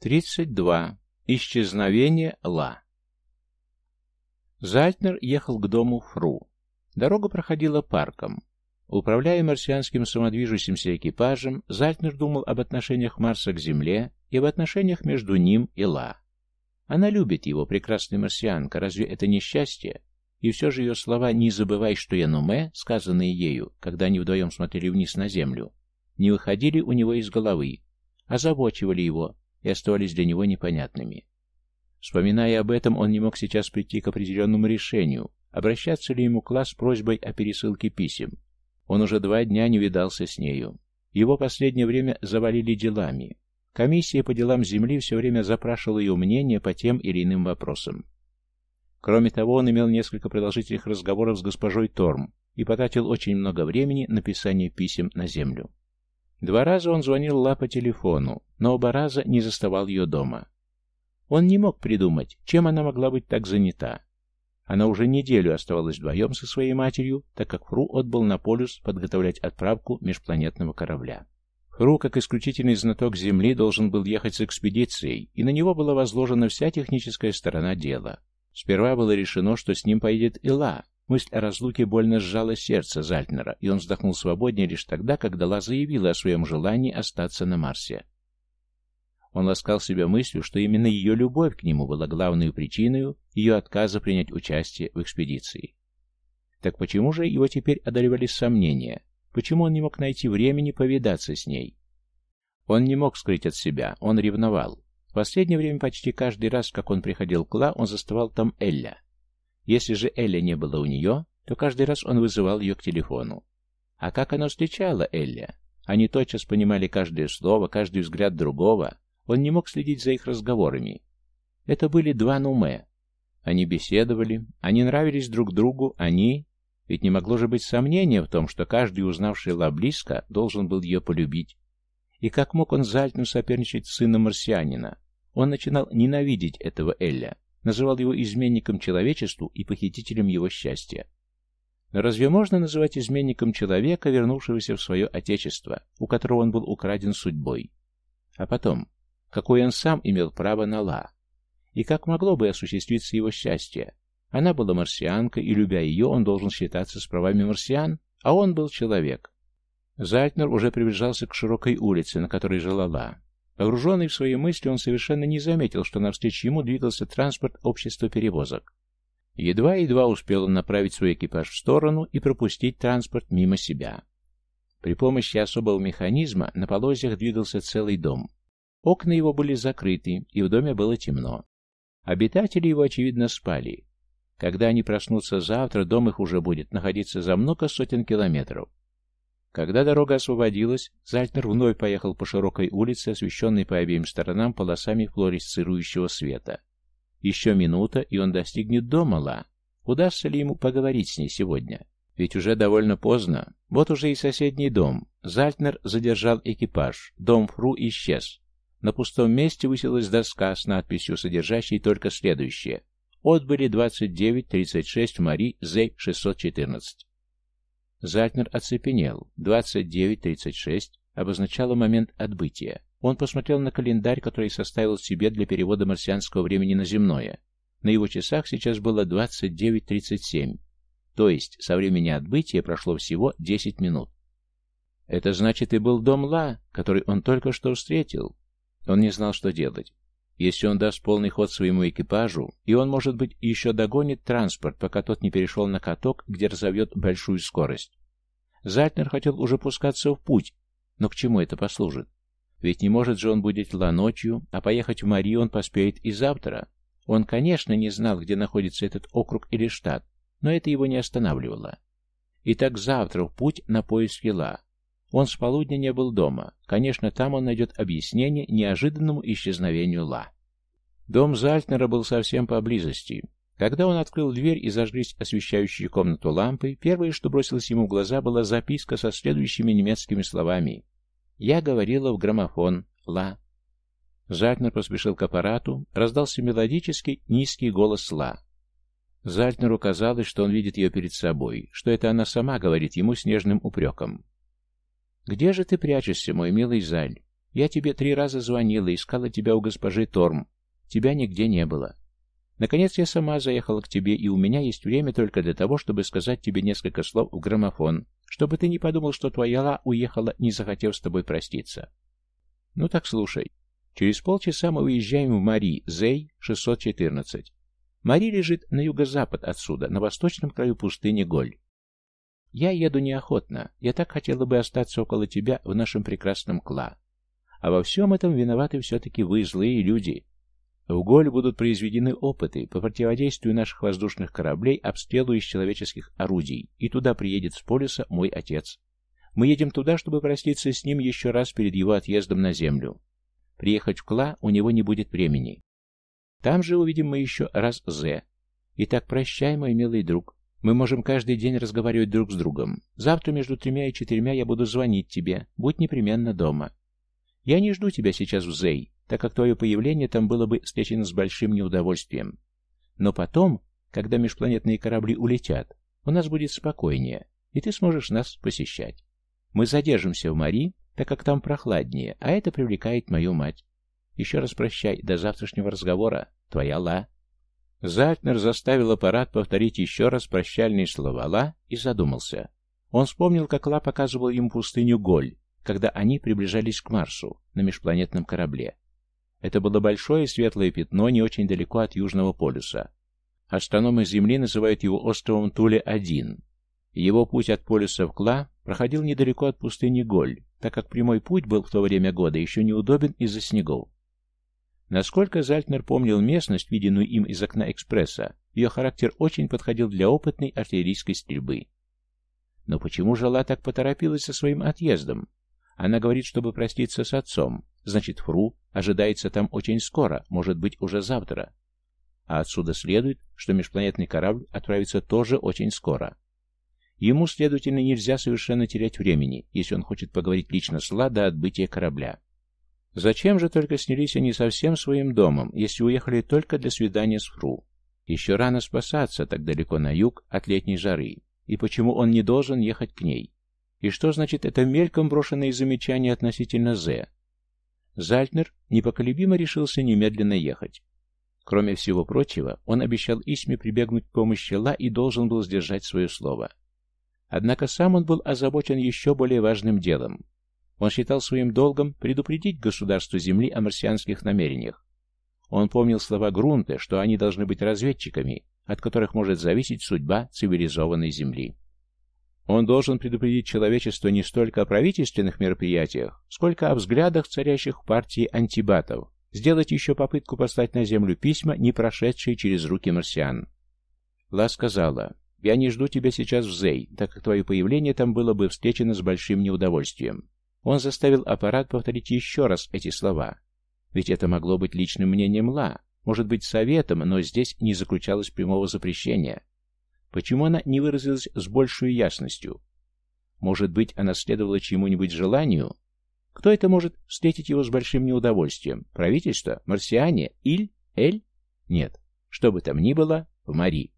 32. Исчезновение Ла. Зальтнер ехал к дому Фру. Дорога проходила парком. Управляя марсианским самодвижущимся экипажем, Зальтнер думал об отношениях Марса к Земле и об отношениях между ним и Ла. Она любит его, прекрасная марсианка, разве это не счастье? И все же ее слова «не забывай, что я Нуме», сказанные ею, когда они вдвоем смотрели вниз на Землю, не выходили у него из головы, озабочивали его, и оставались для него непонятными. Вспоминая об этом, он не мог сейчас прийти к определенному решению, обращаться ли ему класс с просьбой о пересылке писем. Он уже два дня не видался с нею. Его последнее время завалили делами. Комиссия по делам Земли все время запрашивала ее мнение по тем или иным вопросам. Кроме того, он имел несколько продолжительных разговоров с госпожой Торм и потратил очень много времени на писание писем на Землю. Два раза он звонил Ла по телефону, но оба раза не заставал ее дома. Он не мог придумать, чем она могла быть так занята. Она уже неделю оставалась вдвоем со своей матерью, так как Фру отбыл на полюс подготовлять отправку межпланетного корабля. Фру, как исключительный знаток Земли, должен был ехать с экспедицией, и на него была возложена вся техническая сторона дела. Сперва было решено, что с ним поедет Ила, Мысль о разлуке больно сжала сердце Зальтнера, и он вздохнул свободнее лишь тогда, когда Ла заявила о своем желании остаться на Марсе. Он ласкал себя мыслью, что именно ее любовь к нему была главной причиной ее отказа принять участие в экспедиции. Так почему же его теперь одолевали сомнения? Почему он не мог найти времени повидаться с ней? Он не мог скрыть от себя, он ревновал. В последнее время почти каждый раз, как он приходил к Ла, он заставал там Элля. Если же Элли не было у нее, то каждый раз он вызывал ее к телефону. А как она встречала Элли? Они тотчас понимали каждое слово, каждый взгляд другого. Он не мог следить за их разговорами. Это были два Нуме. Они беседовали, они нравились друг другу, они... Ведь не могло же быть сомнения в том, что каждый, узнавший Ла близко, должен был ее полюбить. И как мог он зальтно соперничать с сыном марсианина? Он начинал ненавидеть этого Элля называл его изменником человечеству и похитителем его счастья. Но разве можно называть изменником человека, вернувшегося в свое отечество, у которого он был украден судьбой? А потом, какой он сам имел право на Ла? И как могло бы осуществиться его счастье? Она была марсианкой, и, любя ее, он должен считаться с правами марсиан, а он был человек. Зальтнер уже приближался к широкой улице, на которой жила Ла. Погруженный в свои мысли, он совершенно не заметил, что навстречу ему двигался транспорт общества перевозок. Едва-едва успел он направить свой экипаж в сторону и пропустить транспорт мимо себя. При помощи особого механизма на полозьях двигался целый дом. Окна его были закрыты, и в доме было темно. Обитатели его, очевидно, спали. Когда они проснутся завтра, дом их уже будет находиться за много сотен километров. Когда дорога освободилась, Зальтнер вновь поехал по широкой улице, освещенной по обеим сторонам полосами флуоресцирующего света. Еще минута, и он достигнет дома Ла. Удастся ли ему поговорить с ней сегодня? Ведь уже довольно поздно. Вот уже и соседний дом. Зальтнер задержал экипаж. Дом Фру исчез. На пустом месте высилась доска с надписью, содержащей только следующее. Отбыли 2936 Мари Зей-614. Зальтнер оцепенел. 29.36 обозначало момент отбытия. Он посмотрел на календарь, который составил себе для перевода марсианского времени на земное. На его часах сейчас было 29.37. То есть со времени отбытия прошло всего 10 минут. Это значит и был дом Ла, который он только что встретил. Он не знал, что делать. Если он даст полный ход своему экипажу, и он, может быть, еще догонит транспорт, пока тот не перешел на каток, где разовьет большую скорость. Зальтнер хотел уже пускаться в путь, но к чему это послужит? Ведь не может же он будет ла ночью, а поехать в Мари он поспеет и завтра. Он, конечно, не знал, где находится этот округ или штат, но это его не останавливало. Итак, завтра в путь на поиски Ла. Он с полудня не был дома. Конечно, там он найдет объяснение неожиданному исчезновению Ла. Дом Зальтнера был совсем поблизости. Когда он открыл дверь и зажглись освещающие комнату лампы, первое, что бросилось ему в глаза, была записка со следующими немецкими словами. «Я говорила в граммофон. Ла». Зальтнер поспешил к аппарату, раздался мелодический, низкий голос Ла. Зальтнеру казалось, что он видит ее перед собой, что это она сама говорит ему с нежным упреком. «Где же ты прячешься, мой милый Заль? Я тебе три раза звонила, искала тебя у госпожи Торм. Тебя нигде не было. Наконец я сама заехала к тебе, и у меня есть время только для того, чтобы сказать тебе несколько слов в граммофон, чтобы ты не подумал, что твоя Ла уехала, не захотев с тобой проститься. Ну так слушай. Через полчаса мы выезжаем в Мари, Зей, 614. Мари лежит на юго-запад отсюда, на восточном краю пустыни Голь. Я еду неохотно. Я так хотела бы остаться около тебя в нашем прекрасном Кла. А во всем этом виноваты все-таки вы, злые люди. В Голь будут произведены опыты по противодействию наших воздушных кораблей обстрелу из человеческих орудий, и туда приедет с полюса мой отец. Мы едем туда, чтобы проститься с ним еще раз перед его отъездом на землю. Приехать в Кла у него не будет времени. Там же увидим мы еще раз Зе. Итак, прощай, мой милый друг. Мы можем каждый день разговаривать друг с другом. Завтра между тремя и четырьмя я буду звонить тебе. Будь непременно дома. Я не жду тебя сейчас в Зей, так как твое появление там было бы встречено с большим неудовольствием. Но потом, когда межпланетные корабли улетят, у нас будет спокойнее, и ты сможешь нас посещать. Мы задержимся в Мари, так как там прохладнее, а это привлекает мою мать. Еще раз прощай, до завтрашнего разговора. Твоя Ла. Зальтнер заставил аппарат повторить еще раз прощальные слова Ла и задумался. Он вспомнил, как Ла показывал ему пустыню Голь, когда они приближались к Марсу на межпланетном корабле. Это было большое светлое пятно не очень далеко от Южного полюса. Астрономы Земли называют его островом Туле-1. Его путь от полюса в Кла проходил недалеко от пустыни Голь, так как прямой путь был в то время года еще неудобен из-за снегов. Насколько Зальтнер помнил местность, виденную им из окна экспресса, ее характер очень подходил для опытной артиллерийской стрельбы. Но почему же Ла так поторопилась со своим отъездом? Она говорит, чтобы проститься с отцом. Значит, Фру ожидается там очень скоро, может быть, уже завтра. А отсюда следует, что межпланетный корабль отправится тоже очень скоро. Ему, следовательно, нельзя совершенно терять времени, если он хочет поговорить лично с Ла до отбытия корабля. Зачем же только снялись они совсем своим домом, если уехали только для свидания с Фру? Еще рано спасаться так далеко на юг от летней жары. И почему он не должен ехать к ней? И что значит это мельком брошенное замечание относительно Зе? Зальтнер непоколебимо решился немедленно ехать. Кроме всего прочего, он обещал Исме прибегнуть к помощи Ла и должен был сдержать свое слово. Однако сам он был озабочен еще более важным делом. Он считал своим долгом предупредить государство Земли о марсианских намерениях. Он помнил слова Грунта, что они должны быть разведчиками, от которых может зависеть судьба цивилизованной Земли. Он должен предупредить человечество не столько о правительственных мероприятиях, сколько о взглядах, царящих в партии антибатов, сделать еще попытку послать на Землю письма, не прошедшие через руки марсиан. Ла сказала, «Я не жду тебя сейчас в Зей, так как твое появление там было бы встречено с большим неудовольствием. Он заставил аппарат повторить еще раз эти слова. Ведь это могло быть личным мнением Ла, может быть советом, но здесь не заключалось прямого запрещения. Почему она не выразилась с большей ясностью? Может быть, она следовала чьему-нибудь желанию? Кто это может встретить его с большим неудовольствием? Правительство? Марсиане? Иль? Эль? Нет. Что бы там ни было, в Мари.